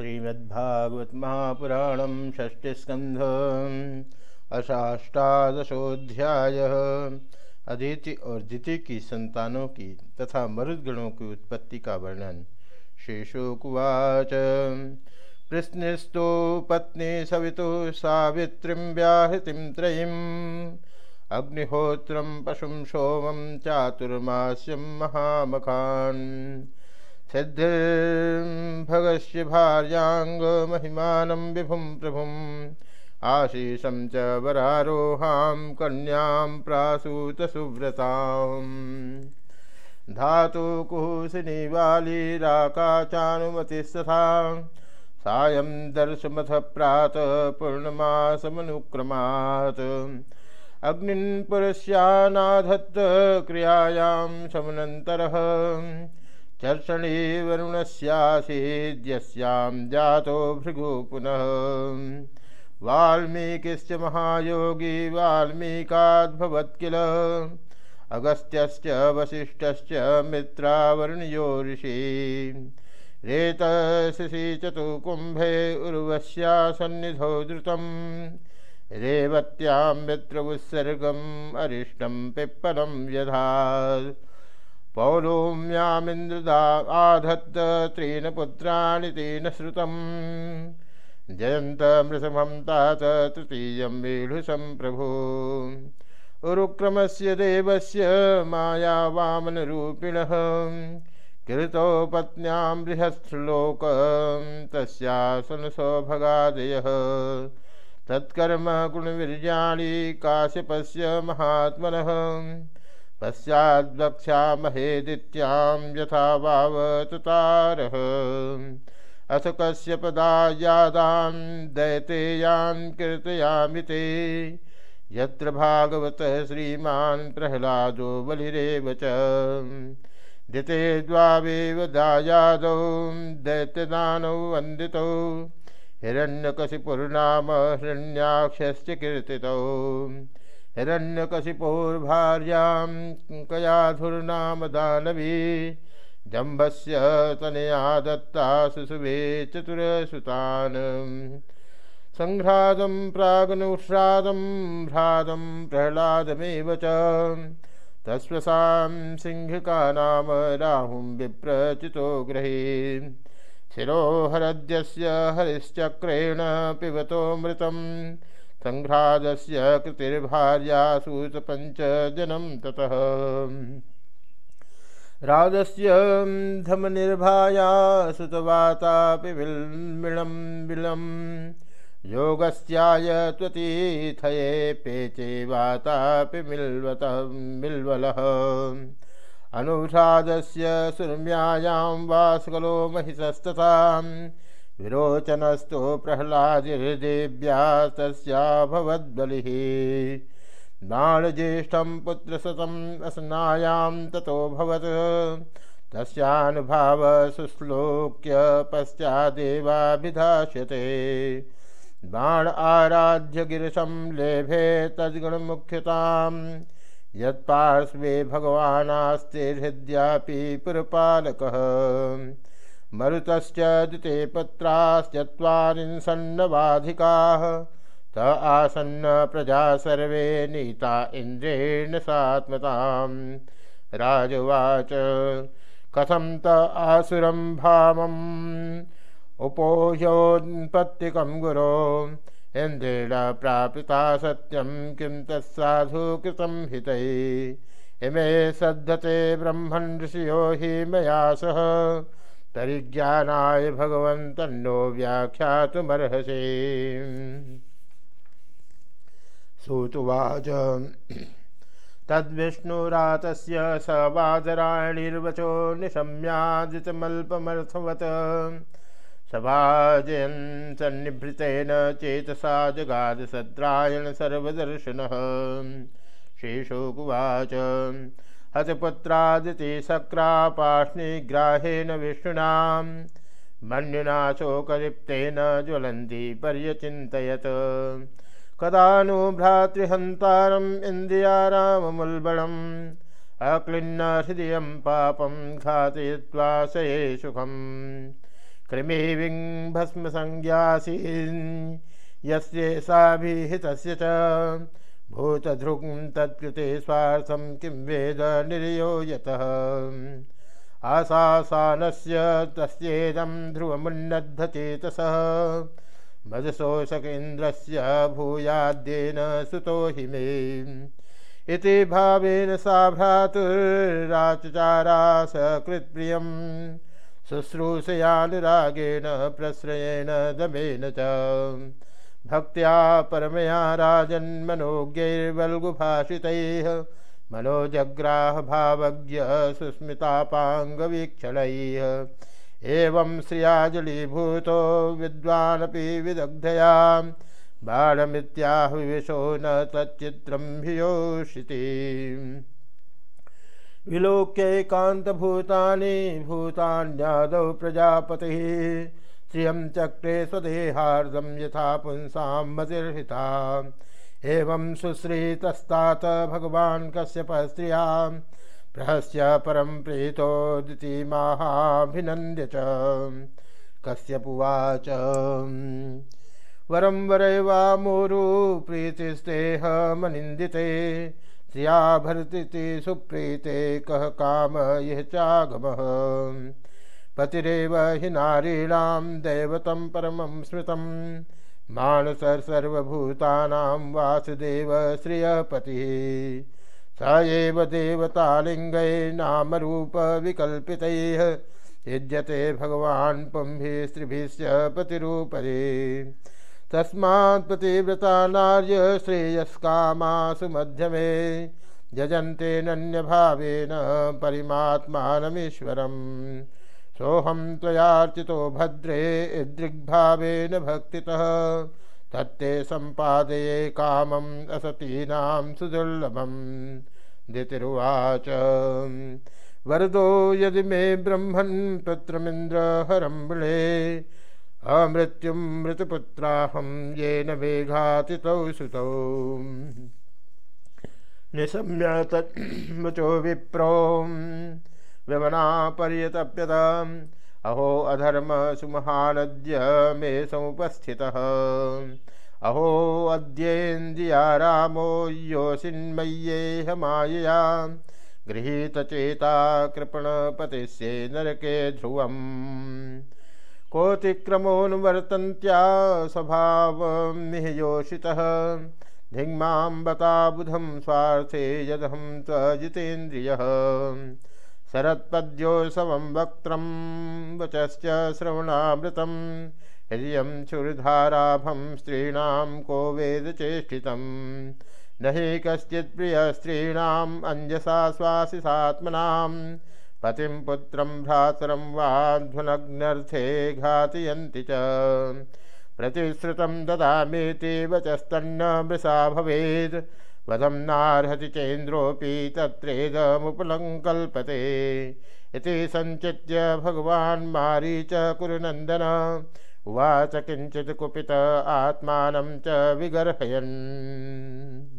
श्रीमद्भागवत महापुराण षष्टिस्कंध अष्टादशोध्याय अदिति और दिति की संतानों की तथा मरुदगणों की उत्पत्ति का वर्णन। शेषोकुवाच। प्रश्नस्तु पत्नी सवितु सावित्रीं व्याहृतिं त्रयीम् अग्निहोत्रं पशुं सोमं चातुर्मास्यं महामखान्। सिद्धिर्भगस्य भार्याङ्गमहिमानं विभुं प्रभुम्। आशीषं च वरारोहां कन्यां प्रासूतसुव्रताम्। धातुकुशिनी वालीराकाचानुमतिस्तथा सायं दर्शमथ प्रातः पूर्णमासमनुक्रमात्। अग्निन् पुरुष्यानाधत्त क्रियायां समनन्तरः चर्षणी वरुणस्यासीद्यस्यां जातो भृगु पुनः। वाल्मीकिश्च महायोगी वाल्मीकाद्भवत् किल अगस्त्यश्च वसिष्ठश्च मित्रावर्णयो ऋषि। रेतशिशि चतुकुम्भे उर्वश्या सन्निधौ द्रुतं रेवत्यां मित्रोत्सर्गम् अरिष्टं पिप्पलं व्यधात् पौलोम्यामिन्द्रदा आधत्त त्रीन पुत्राणि तेन श्रुतम्। जयन्तमृषभं तात तृतीयं वीढुषं प्रभु उरुक्रमस्य देवस्य मायावामनरूपिणः कृतो पत्न्यां बृहत्श्लोकं तस्यासनसौभगादयः तत्कर्म गुणवीर्याणि काश्यपस्य महात्मनः। पश्चाद्वक्ष्यामहेदित्यां यथा वावतुतारः अथ कस्य पदायादान् दैतेयान् कीर्तयामि ते। यत्र भागवतः श्रीमान् प्रह्लादो बलिरेव च। दिते द्वावेव दायादौ, दैत्यदानौ वन्दितौ। हिरण्यकशिपुर्नाम हिरण्याक्षश्च कीर्तितौ। हिरण्यकशिपोर्भार्यां कयाधुर्नाम दानवी जम्बस्य तनया दत्ता सुशुभे चतुरसुतान्। सङ्घ्रादं प्रागनुह्रादं भ्रादं प्रह्लादमेव च। तस्वसां सिंहिका नाम राहुं विप्रचितो गृहे। शिरोहरद्यस्य हरिश्चक्रेण पिबतोऽमृतम् संघ्रादस्य कृतिर्भार्या सूतपञ्चजनं ततः। राजस्य धमनिर्भाया सुतवातापि विल्मिळं विलं। योगस्याय त्वतीथये पेचे वातापि मिल्वत मिल्वलः। अनुषादस्य सुरम्यायां वास्कलो महिषस्तथाम् विरोचनस्तु प्रह्लादिर्देव्या तस्याभवद्बलिः बाणज्येष्ठं पुत्रशतम् असनायां ततोऽभवत् तस्यानुभाव सुश्लोक्य पश्चादेवाभिधास्यते। बाण आराध्य गिरिशं लेभे तद्गुणमुख्यतां यत्पार्श्वे भगवानास्ते हृद्यापि पुरपालकः। मरुतश्च पत्राश्चत्वारिंशन्नवाधिकाः त आसन्न प्रजा सर्वे नीता इन्द्रेण सात्मतां राजवाच, कथं त आसुरं भावम्? उपोह्योत्पत्तिकं गुरो, इन्द्रेण प्रापिता सत्यं किं तत्साधु कृतं हितै। इमे सद्धते ब्रह्मन् ऋषियो हि मया सह। तरिज्ञानाय भगवन्तन्नो व्याख्यातुमर्हसे। सूतुवाच। तद्विष्णुरातस्य स वादरायणिर्वचो निशम्यादितमल्पमर्थवत्। सभाजयन् सन्निभृतेन चेतसा जगादसद्रायण सर्वदर्शनः। श्रीशोकुवाच हतपुत्रादिति सक्रापाष्णिग्राहेण विष्णुना। मन्युना शोकलिप्तेन ज्वलन्ति पर्यचिन्तयत्। कदा नु भ्रातृहन्तारम् इन्द्रियाराममुल्बणम्, अक्लिन्न हृदयं पापं घातयित्वा सये सुखम्। संज्ञासी यस्येषाभिहितस्य च भूतधृग तत्कृते स्वार्थं किं वेद निर्यो यतः। आशासानस्य तस्येदं ध्रुवमुन्नद्धचेतसः। मदशोषकेन्द्रस्य भूयाद्येन सुतो हि मे। इति भावेन सा भ्रातुराचचारा सकृत्प्रियं शुश्रूषयानुरागेण प्रश्रयेण दमेन च। भक्त्या परमया राजन्मनोज्ञैर्वल्गुभाषितैः मनोजग्राह भावज्ञ सुस्मितापाङ्गवीक्षणैः। एवं श्रियाजलीभूतो विद्वानपि विदग्धया बाणमित्याहुविशो न तच्चित्रं भियोषिति। विलोक्यैकान्तभूतानि भूतान्यादौ प्रजापतिः श्रियं चक्रे स्वदेहार्दं यथा पुंसां मतिर्हिता। एवं सुश्रीतस्तात भगवान् कश्यपः स्त्रियाँ, प्रहस्य परं प्रीतोदिति माहाभिनन्द्य च। कश्यपुवाच वरम वरैवा मोरु प्रीतिस्तेह मनिंदिते श्रिया भरती सुप्रीते कह काम यह चागम। पतिरेव हि नारीणां दैवतं परमं स्मृतं। मानसर सर्वभूतानां वासुदेव श्रियपतिः स एव देवतालिङ्गै नामरूपविकल्पितैः युज्यते भगवान् पुंभिः स्त्रिभिश्च पतिरूपरे तस्मात् पतिव्रता नार्य श्रेयस्कामासु मध्यमे यजन्ते नन्यभावेन परिमात्मानमीश्वरम्। सोऽहं त्वयार्चितो भद्रे इदृग्भावेन भक्तितः। तत्ते सम्पादये कामम् असतीनां सुदुर्लभम्। दितिरुवाच। वरदो यदि मे ब्रह्मन् पुत्रमिन्द्र हरं मृळे अमृत्युं मृतपुत्राहं येन मेघातितौ सुतौ। निशम्य तच्मुचो विप्रो। व्यवनापर्यतप्यताम् अहो अधर्म सुमहानद्य मे समुपस्थितः। अहो अद्येन्द्रिया रामो योऽसिन्मय्येह मायया। गृहीतचेता कृपणपतिस्ये नरके ध्रुवम्। कोतिक्रमोऽनुवर्तन्त्या स्वभावमिहयोषितः धिङ्मां बता बुधं स्वार्थे यदहं त्वजितेन्द्रियः। शरत्पद्योत्सवं वक्त्रं वचश्च श्रवणामृतं। हृदयं क्षुरधाराभं स्त्रीणां को वेदचेष्टितं न हि कश्चित् प्रियस्त्रीणाम् अञ्जसा श्वासिसात्मनाम् पतिं पुत्रं भ्रातरं वाध्वनग्नर्थे घातयन्ति च। प्रतिश्रुतं ददामीति वचस्तन्न मृषा भवेद्। वधं नारहति चेन्द्रोऽपि तत्रेदमुपलङ्कल्पते। इति सञ्चित्य भगवान् मारीच कुरुनन्दन। उवाच किञ्चित् कुपित आत्मानं च विगर्हयन्।